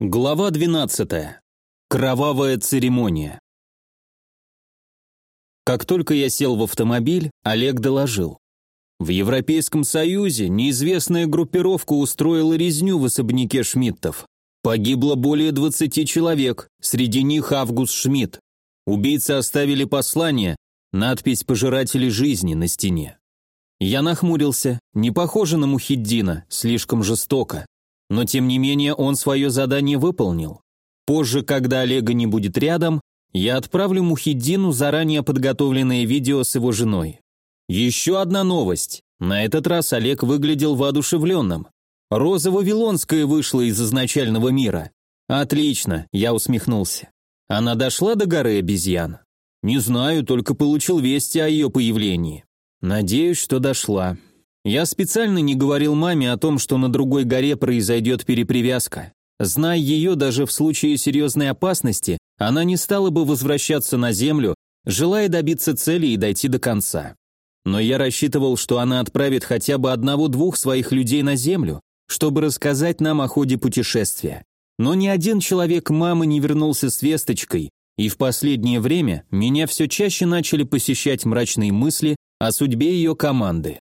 Глава 12. Кровавая церемония. Как только я сел в автомобиль, Олег доложил. В Европейском Союзе неизвестная группировка устроила резню в особняке Шмидтов. Погибло более 20 человек, среди них Август Шмидт. Убийцы оставили послание, надпись «Пожиратели жизни» на стене. Я нахмурился, не похоже на Мухиддина, слишком жестоко. Но тем не менее он свое задание выполнил. Позже, когда Олега не будет рядом, я отправлю Мухиддину заранее подготовленное видео с его женой. Еще одна новость. На этот раз Олег выглядел воодушевленным. Роза Вавилонская вышла из изначального мира. Отлично, я усмехнулся. Она дошла до горы обезьян? Не знаю, только получил вести о ее появлении. Надеюсь, что дошла. Я специально не говорил маме о том, что на другой горе произойдет перепривязка. Зная ее даже в случае серьезной опасности, она не стала бы возвращаться на Землю, желая добиться цели и дойти до конца. Но я рассчитывал, что она отправит хотя бы одного-двух своих людей на Землю, чтобы рассказать нам о ходе путешествия. Но ни один человек мамы не вернулся с весточкой, и в последнее время меня все чаще начали посещать мрачные мысли о судьбе ее команды.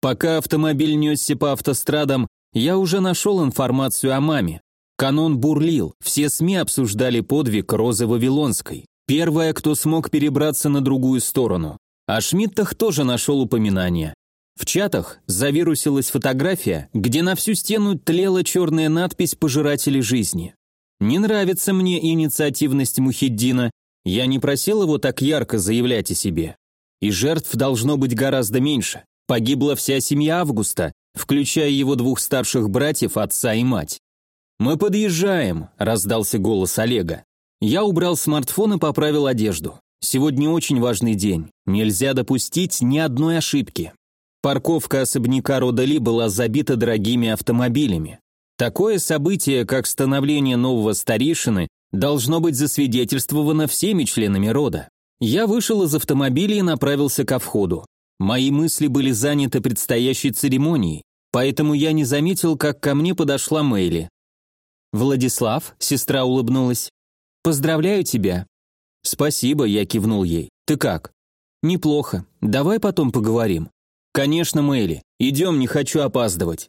Пока автомобиль несся по автострадам, я уже нашел информацию о маме. Канон бурлил, все СМИ обсуждали подвиг Розы Вавилонской. Первая, кто смог перебраться на другую сторону. О Шмидтах тоже нашел упоминание. В чатах завирусилась фотография, где на всю стену тлела черная надпись «Пожиратели жизни». Не нравится мне инициативность Мухиддина, я не просил его так ярко заявлять о себе. И жертв должно быть гораздо меньше. Погибла вся семья Августа, включая его двух старших братьев, отца и мать. «Мы подъезжаем», – раздался голос Олега. Я убрал смартфон и поправил одежду. Сегодня очень важный день. Нельзя допустить ни одной ошибки. Парковка особняка рода Ли была забита дорогими автомобилями. Такое событие, как становление нового старейшины, должно быть засвидетельствовано всеми членами рода. Я вышел из автомобиля и направился ко входу. Мои мысли были заняты предстоящей церемонией, поэтому я не заметил, как ко мне подошла Мэйли. «Владислав», — сестра улыбнулась, — «поздравляю тебя». «Спасибо», — я кивнул ей. «Ты как?» «Неплохо. Давай потом поговорим». «Конечно, Мэйли. Идем, не хочу опаздывать».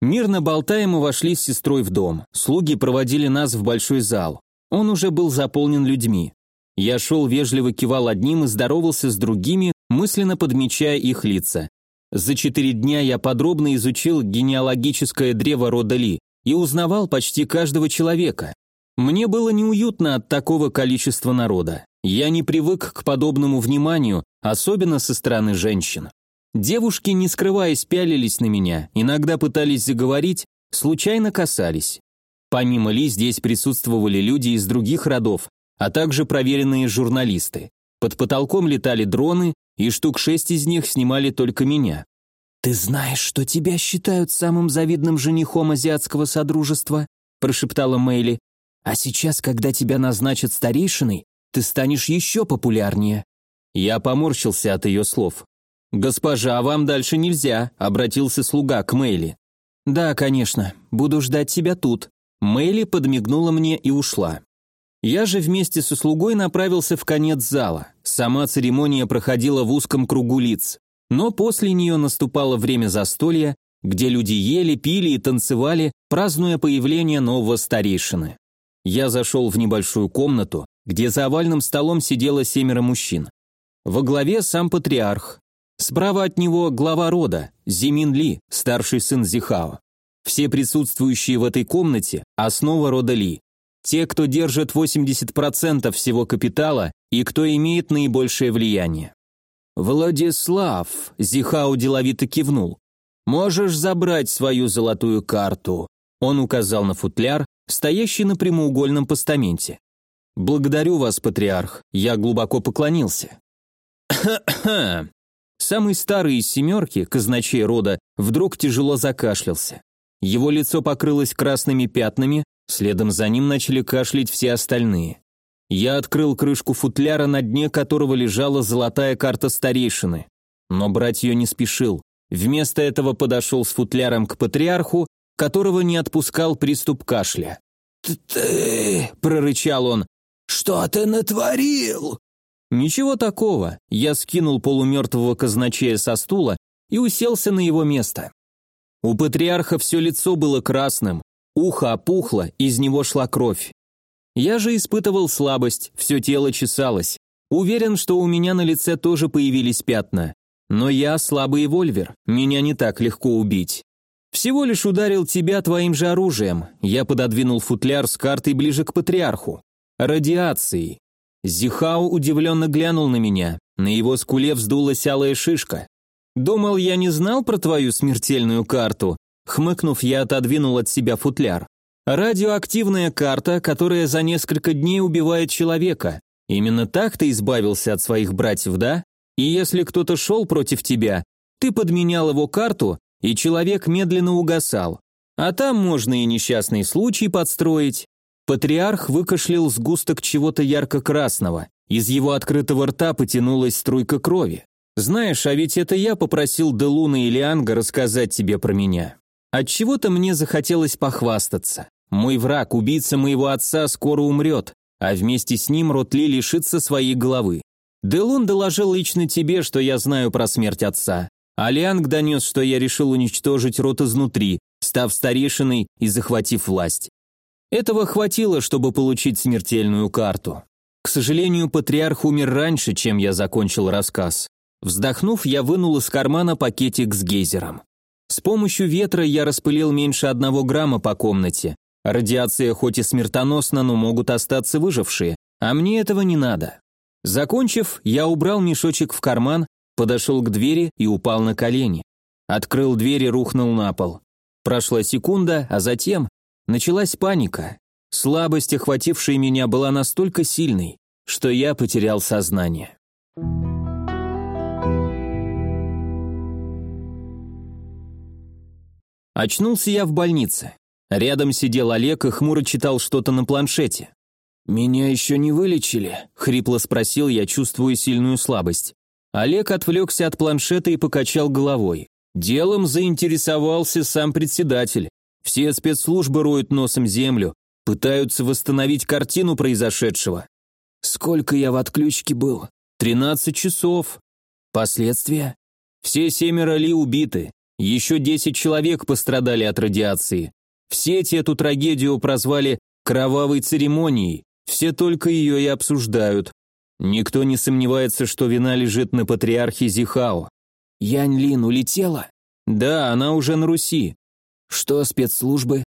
Мирно болтая, мы вошли с сестрой в дом. Слуги проводили нас в большой зал. Он уже был заполнен людьми. Я шел, вежливо кивал одним и здоровался с другими, мысленно подмечая их лица. За четыре дня я подробно изучил генеалогическое древо рода Ли и узнавал почти каждого человека. Мне было неуютно от такого количества народа. Я не привык к подобному вниманию, особенно со стороны женщин. Девушки, не скрываясь, пялились на меня, иногда пытались заговорить, случайно касались. Помимо Ли здесь присутствовали люди из других родов, а также проверенные журналисты. Под потолком летали дроны, и штук шесть из них снимали только меня. «Ты знаешь, что тебя считают самым завидным женихом азиатского содружества?» прошептала Мэйли. «А сейчас, когда тебя назначат старейшиной, ты станешь еще популярнее». Я поморщился от ее слов. «Госпожа, вам дальше нельзя», — обратился слуга к Мэйли. «Да, конечно, буду ждать тебя тут». Мэйли подмигнула мне и ушла. Я же вместе со слугой направился в конец зала. Сама церемония проходила в узком кругу лиц. Но после нее наступало время застолья, где люди ели, пили и танцевали, празднуя появление нового старейшины. Я зашел в небольшую комнату, где за овальным столом сидело семеро мужчин. Во главе сам патриарх. Справа от него глава рода, Зимин Ли, старший сын Зихао. Все присутствующие в этой комнате – основа рода Ли. Те, кто держит 80% всего капитала и кто имеет наибольшее влияние. «Владислав», – Зихау деловито кивнул, – «можешь забрать свою золотую карту». Он указал на футляр, стоящий на прямоугольном постаменте. «Благодарю вас, патриарх», – я глубоко поклонился. Самый старый из семерки, казначей рода, вдруг тяжело закашлялся. Его лицо покрылось красными пятнами, Следом за ним начали кашлять все остальные. Я открыл крышку футляра, на дне которого лежала золотая карта старейшины. Но брать ее не спешил. Вместо этого подошел с футляром к патриарху, которого не отпускал приступ кашля. «Ты...» — прорычал он. «Что ты натворил?» Ничего такого. Я скинул полумертвого казначея со стула и уселся на его место. У патриарха все лицо было красным, ухо опухло, из него шла кровь. Я же испытывал слабость, все тело чесалось. Уверен, что у меня на лице тоже появились пятна. Но я слабый вольвер, меня не так легко убить. Всего лишь ударил тебя твоим же оружием. Я пододвинул футляр с картой ближе к патриарху. Радиацией. Зихау удивленно глянул на меня. На его скуле вздулась алая шишка. «Думал, я не знал про твою смертельную карту?» Хмыкнув, я отодвинул от себя футляр. «Радиоактивная карта, которая за несколько дней убивает человека. Именно так ты избавился от своих братьев, да? И если кто-то шел против тебя, ты подменял его карту, и человек медленно угасал. А там можно и несчастный случай подстроить. Патриарх выкашлял сгусток чего-то ярко-красного. Из его открытого рта потянулась струйка крови. «Знаешь, а ведь это я попросил Делуна и Лианга рассказать тебе про меня. Отчего-то мне захотелось похвастаться. Мой враг, убийца моего отца, скоро умрет, а вместе с ним Ротли лишится своей головы. Делун доложил лично тебе, что я знаю про смерть отца. А Лианг донес, что я решил уничтожить рот изнутри, став старейшиной и захватив власть. Этого хватило, чтобы получить смертельную карту. К сожалению, патриарх умер раньше, чем я закончил рассказ. Вздохнув, я вынул из кармана пакетик с гейзером. С помощью ветра я распылил меньше одного грамма по комнате. Радиация хоть и смертоносна, но могут остаться выжившие, а мне этого не надо. Закончив, я убрал мешочек в карман, подошел к двери и упал на колени. Открыл дверь и рухнул на пол. Прошла секунда, а затем Началась паника. Слабость, охватившая меня, была настолько сильной, что я потерял сознание. Очнулся я в больнице. Рядом сидел Олег и хмуро читал что-то на планшете. «Меня еще не вылечили?» – хрипло спросил я, чувствуя сильную слабость. Олег отвлекся от планшета и покачал головой. Делом заинтересовался сам председатель. Все спецслужбы роют носом землю, пытаются восстановить картину произошедшего. Сколько я в отключке был? Тринадцать часов. Последствия? Все семеро Ли убиты. Еще десять человек пострадали от радиации. В сети эту трагедию прозвали «кровавой церемонией». Все только ее и обсуждают. Никто не сомневается, что вина лежит на патриархе Зихао. Янь Лин улетела? Да, она уже на Руси. Что спецслужбы?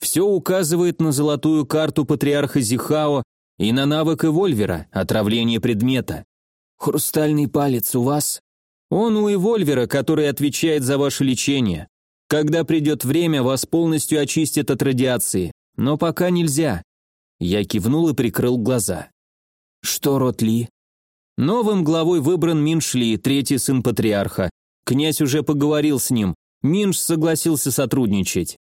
Все указывает на золотую карту патриарха Зихао и на навык Эвольвера, отравление предмета. Хрустальный палец у вас? Он у Эвольвера, который отвечает за ваше лечение. Когда придет время, вас полностью очистят от радиации. Но пока нельзя. Я кивнул и прикрыл глаза. Что, Ротли? Новым главой выбран Миншли, третий сын патриарха. Князь уже поговорил с ним, Минж согласился сотрудничать.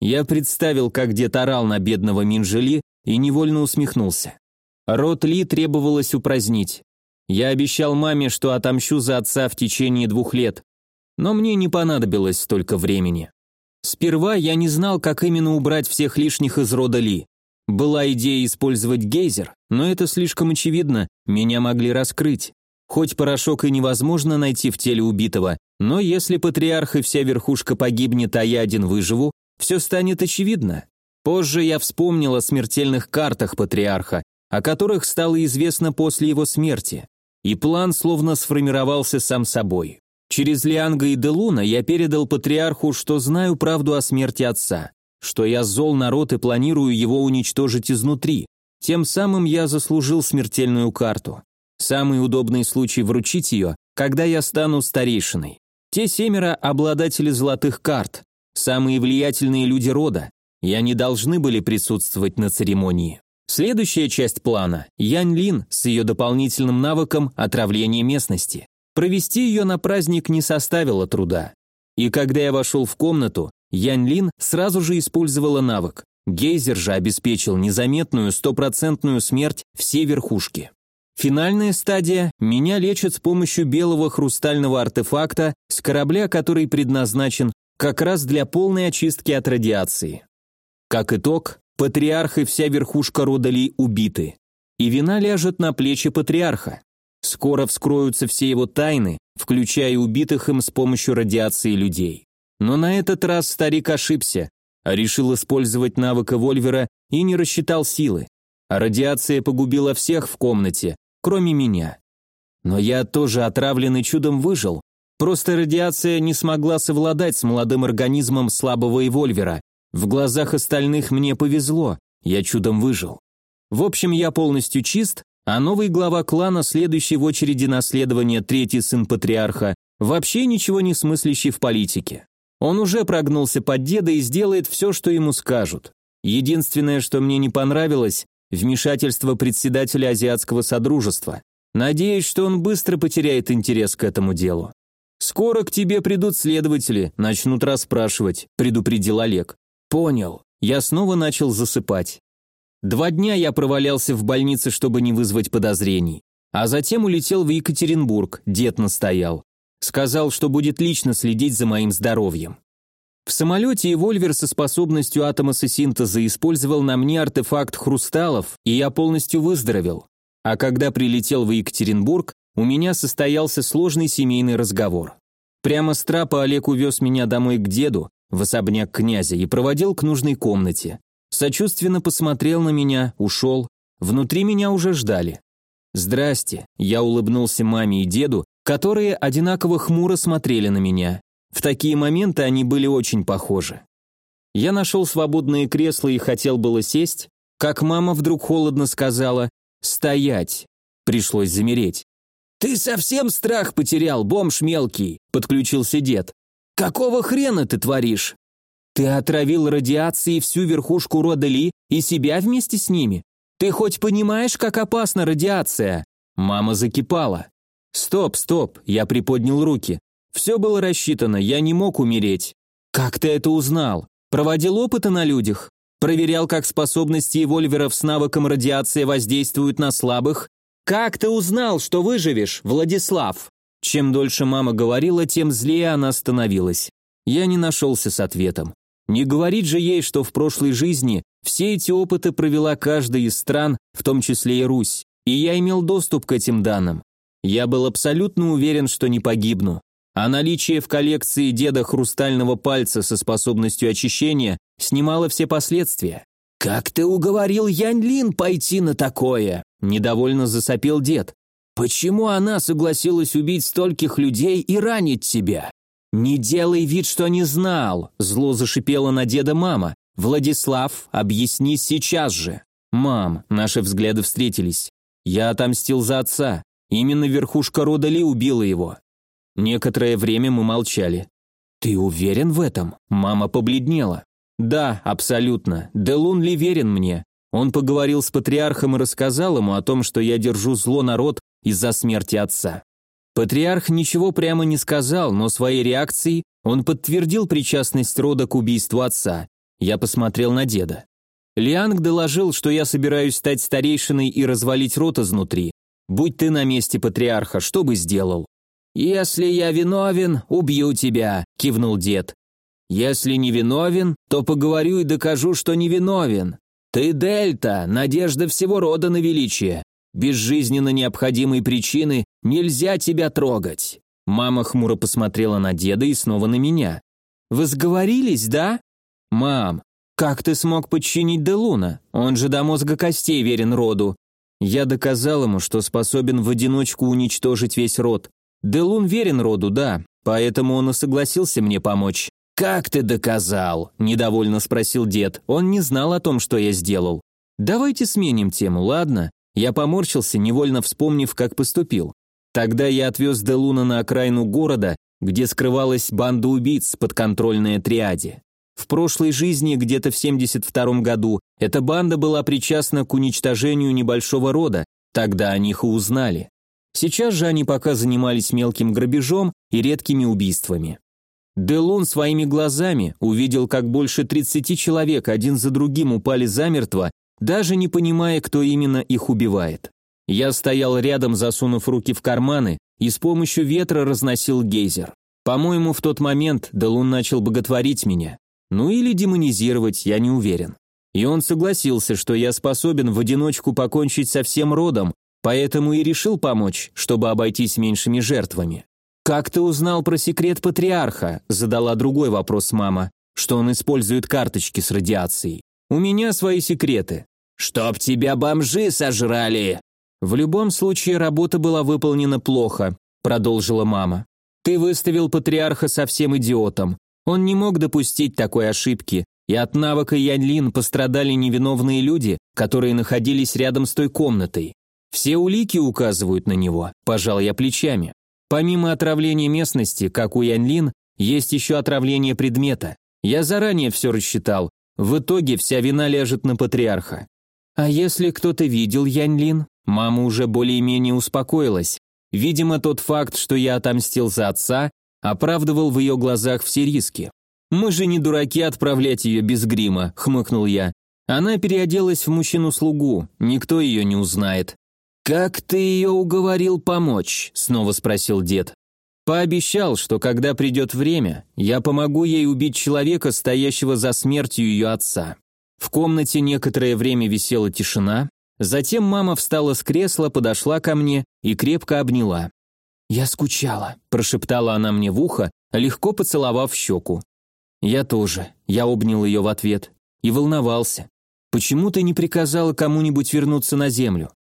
Я представил, как дед орал на бедного Минжели и невольно усмехнулся. Рот Ли требовалось упразднить. Я обещал маме, что отомщу за отца в течение двух лет, но мне не понадобилось столько времени. Сперва я не знал, как именно убрать всех лишних из рода Ли. Была идея использовать гейзер, но это слишком очевидно, меня могли раскрыть. Хоть порошок и невозможно найти в теле убитого, но если патриарх и вся верхушка погибнет, а я один выживу, все станет очевидно. Позже я вспомнил о смертельных картах патриарха, о которых стало известно после его смерти. И план словно сформировался сам собой. Через Лианга и Делуна я передал патриарху, что знаю правду о смерти отца, что я зол народ и планирую его уничтожить изнутри. Тем самым я заслужил смертельную карту. Самый удобный случай вручить ее, когда я стану старейшиной. Те семеро – обладатели золотых карт, самые влиятельные люди рода, и они должны были присутствовать на церемонии. Следующая часть плана – Янь Лин с ее дополнительным навыком отравления местности. Провести ее на праздник не составило труда. И когда я вошел в комнату, Янь Лин сразу же использовала навык. Гейзер же обеспечил незаметную стопроцентную смерть всей верхушки. Финальная стадия – меня лечат с помощью белого хрустального артефакта с корабля, который предназначен как раз для полной очистки от радиации. Как итог, патриарх и вся верхушка рода Ли убиты. И вина ляжет на плечи патриарха. Скоро вскроются все его тайны, включая убитых им с помощью радиации людей. Но на этот раз старик ошибся, а решил использовать навык Вольвера и не рассчитал силы. А радиация погубила всех в комнате, кроме меня. Но я тоже отравленный чудом выжил. Просто радиация не смогла совладать с молодым организмом слабого эвольвера. В глазах остальных мне повезло, я чудом выжил. В общем, я полностью чист, а новый глава клана, следующий в очереди наследования третий сын патриарха, вообще ничего не смыслящий в политике. Он уже прогнулся под деда и сделает все, что ему скажут. Единственное, что мне не понравилось, вмешательство председателя Азиатского Содружества. Надеюсь, что он быстро потеряет интерес к этому делу. «Скоро к тебе придут следователи, начнут расспрашивать», – предупредил Олег. «Понял». Я снова начал засыпать. Два дня я провалялся в больнице, чтобы не вызвать подозрений. А затем улетел в Екатеринбург, дед настоял. Сказал, что будет лично следить за моим здоровьем. В самолете Эвольвер со способностью атомосинтеза использовал на мне артефакт хрусталов, и я полностью выздоровел. А когда прилетел в Екатеринбург, у меня состоялся сложный семейный разговор. Прямо с трапа Олег увез меня домой к деду, в особняк князя, и проводил к нужной комнате. Сочувственно посмотрел на меня, ушел. Внутри меня уже ждали. «Здрасте», я улыбнулся маме и деду, которые одинаково хмуро смотрели на меня. В такие моменты они были очень похожи. Я нашел свободное кресло и хотел было сесть, как мама вдруг холодно сказала «Стоять!» Пришлось замереть. «Ты совсем страх потерял, бомж мелкий!» – подключился дед. «Какого хрена ты творишь?» «Ты отравил радиацией всю верхушку рода Ли и себя вместе с ними? Ты хоть понимаешь, как опасна радиация?» Мама закипала. «Стоп, стоп!» – я приподнял руки. Все было рассчитано, я не мог умереть. Как ты это узнал? Проводил опыты на людях? Проверял, как способности эвольверов с навыком радиации воздействуют на слабых? Как ты узнал, что выживешь, Владислав? Чем дольше мама говорила, тем злее она становилась. Я не нашелся с ответом. Не говорить же ей, что в прошлой жизни все эти опыты провела каждая из стран, в том числе и Русь, и я имел доступ к этим данным. Я был абсолютно уверен, что не погибну а наличие в коллекции деда хрустального пальца со способностью очищения снимало все последствия. «Как ты уговорил Янь Лин пойти на такое?» – недовольно засопел дед. «Почему она согласилась убить стольких людей и ранить тебя?» «Не делай вид, что не знал», – зло зашипела на деда мама. «Владислав, объясни сейчас же». «Мам», – наши взгляды встретились. «Я отомстил за отца. Именно верхушка рода Ли убила его. Некоторое время мы молчали. «Ты уверен в этом?» Мама побледнела. «Да, абсолютно. Делун ли верен мне? Он поговорил с патриархом и рассказал ему о том, что я держу зло народ из-за смерти отца. Патриарх ничего прямо не сказал, но своей реакцией он подтвердил причастность рода к убийству отца. Я посмотрел на деда. Лианг доложил, что я собираюсь стать старейшиной и развалить рот изнутри. Будь ты на месте патриарха, что бы сделал? «Если я виновен, убью тебя», – кивнул дед. «Если не виновен, то поговорю и докажу, что не виновен. Ты Дельта, надежда всего рода на величие. Без жизненно необходимой причины нельзя тебя трогать». Мама хмуро посмотрела на деда и снова на меня. «Вы сговорились, да?» «Мам, как ты смог подчинить Делуна? Он же до мозга костей верен роду». Я доказал ему, что способен в одиночку уничтожить весь род. Делун верен роду, да, поэтому он и согласился мне помочь. «Как ты доказал?» – недовольно спросил дед. Он не знал о том, что я сделал. «Давайте сменим тему, ладно?» Я поморщился, невольно вспомнив, как поступил. Тогда я отвез Делуна на окраину города, где скрывалась банда убийц подконтрольная триаде. В прошлой жизни, где-то в 72 году, эта банда была причастна к уничтожению небольшого рода, тогда о них и узнали. Сейчас же они пока занимались мелким грабежом и редкими убийствами. Делун своими глазами увидел, как больше 30 человек один за другим упали замертво, даже не понимая, кто именно их убивает. Я стоял рядом, засунув руки в карманы, и с помощью ветра разносил гейзер. По-моему, в тот момент Делун начал боготворить меня. Ну или демонизировать, я не уверен. И он согласился, что я способен в одиночку покончить со всем родом, поэтому и решил помочь, чтобы обойтись меньшими жертвами. «Как ты узнал про секрет патриарха?» – задала другой вопрос мама, что он использует карточки с радиацией. «У меня свои секреты». «Чтоб тебя бомжи сожрали!» «В любом случае работа была выполнена плохо», – продолжила мама. «Ты выставил патриарха совсем идиотом. Он не мог допустить такой ошибки, и от навыка Яньлин пострадали невиновные люди, которые находились рядом с той комнатой. Все улики указывают на него, пожал я плечами. Помимо отравления местности, как у Яньлин, есть еще отравление предмета. Я заранее все рассчитал. В итоге вся вина ляжет на патриарха. А если кто-то видел Яньлин? Мама уже более-менее успокоилась. Видимо, тот факт, что я отомстил за отца, оправдывал в ее глазах все риски. «Мы же не дураки отправлять ее без грима», — хмыкнул я. Она переоделась в мужчину-слугу, никто ее не узнает. «Как ты ее уговорил помочь?» — снова спросил дед. Пообещал, что когда придет время, я помогу ей убить человека, стоящего за смертью ее отца. В комнате некоторое время висела тишина, затем мама встала с кресла, подошла ко мне и крепко обняла. «Я скучала», – прошептала она мне в ухо, легко поцеловав щеку. «Я тоже», – я обнял ее в ответ. И волновался. «Почему ты не приказала кому-нибудь вернуться на землю?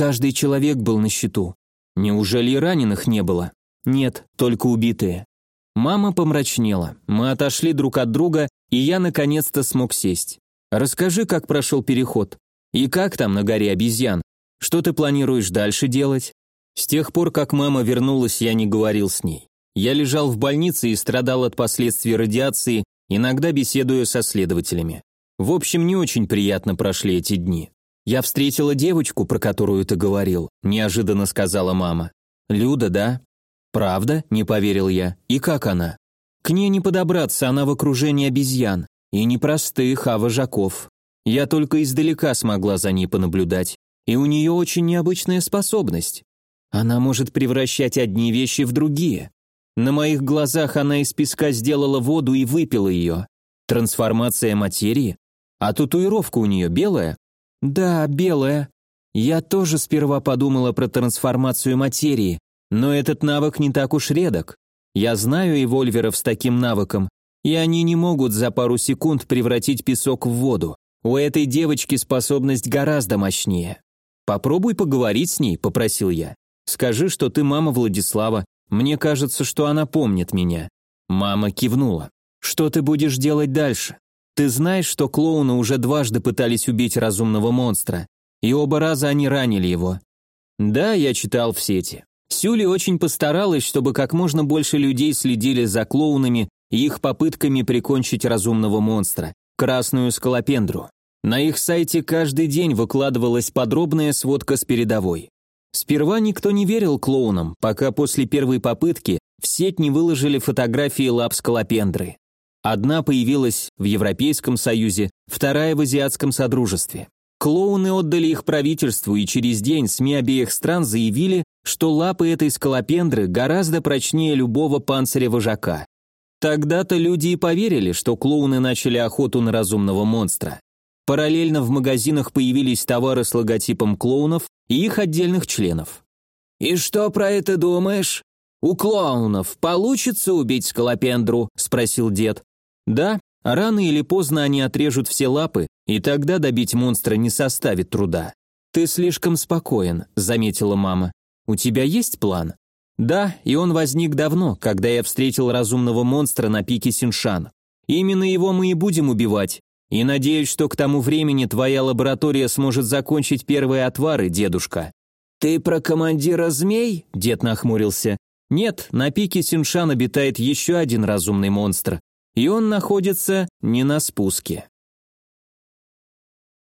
Каждый человек был на счету. Неужели раненых не было? Нет, только убитые». Мама помрачнела. Мы отошли друг от друга, и я наконец-то смог сесть. «Расскажи, как прошел переход. И как там на горе обезьян? Что ты планируешь дальше делать?» С тех пор, как мама вернулась, я не говорил с ней. Я лежал в больнице и страдал от последствий радиации, иногда беседуя со следователями. В общем, не очень приятно прошли эти дни. «Я встретила девочку, про которую ты говорил», – неожиданно сказала мама. «Люда, да?» «Правда?» – не поверил я. «И как она?» «К ней не подобраться, она в окружении обезьян. И не простых, а вожаков. Я только издалека смогла за ней понаблюдать. И у нее очень необычная способность. Она может превращать одни вещи в другие. На моих глазах она из песка сделала воду и выпила ее. Трансформация материи? А татуировка у нее белая? Да, белая. Я тоже сперва подумала про трансформацию материи, но этот навык не так уж редок. Я знаю эвольверов с таким навыком, и они не могут за пару секунд превратить песок в воду. У этой девочки способность гораздо мощнее. Попробуй поговорить с ней, попросил я. Скажи, что ты мама Владислава. Мне кажется, что она помнит меня». Мама кивнула. «Что ты будешь делать дальше? Ты знаешь, что клоуны уже дважды пытались убить разумного монстра, и оба раза они ранили его». «Да, я читал в сети. Сюли очень постаралась, чтобы как можно больше людей следили за клоунами и их попытками прикончить разумного монстра, красную скалопендру. На их сайте каждый день выкладывалась подробная сводка с передовой. Сперва никто не верил клоунам, пока после первой попытки в сеть не выложили фотографии лап скалопендры. Одна появилась в Европейском Союзе, вторая в Азиатском Содружестве. Клоуны отдали их правительству, и через день СМИ обеих стран заявили, что лапы этой скалопендры гораздо прочнее любого панциря вожака. Тогда-то люди и поверили, что клоуны начали охоту на разумного монстра. Параллельно в магазинах появились товары с логотипом клоунов и их отдельных членов. «И что про это думаешь?» «У клоунов получится убить скалопендру?» – спросил дед. «Да, рано или поздно они отрежут все лапы, и тогда добить монстра не составит труда». «Ты слишком спокоен», – заметила мама. «У тебя есть план?» «Да, и он возник давно, когда я встретил разумного монстра на пике Синшан. Именно его мы и будем убивать, и надеюсь, что к тому времени твоя лаборатория сможет закончить первые отвары, дедушка». «Ты про командира змей?» – дед нахмурился. «Нет, на пике Синшан обитает еще один разумный монстр, и он находится не на спуске».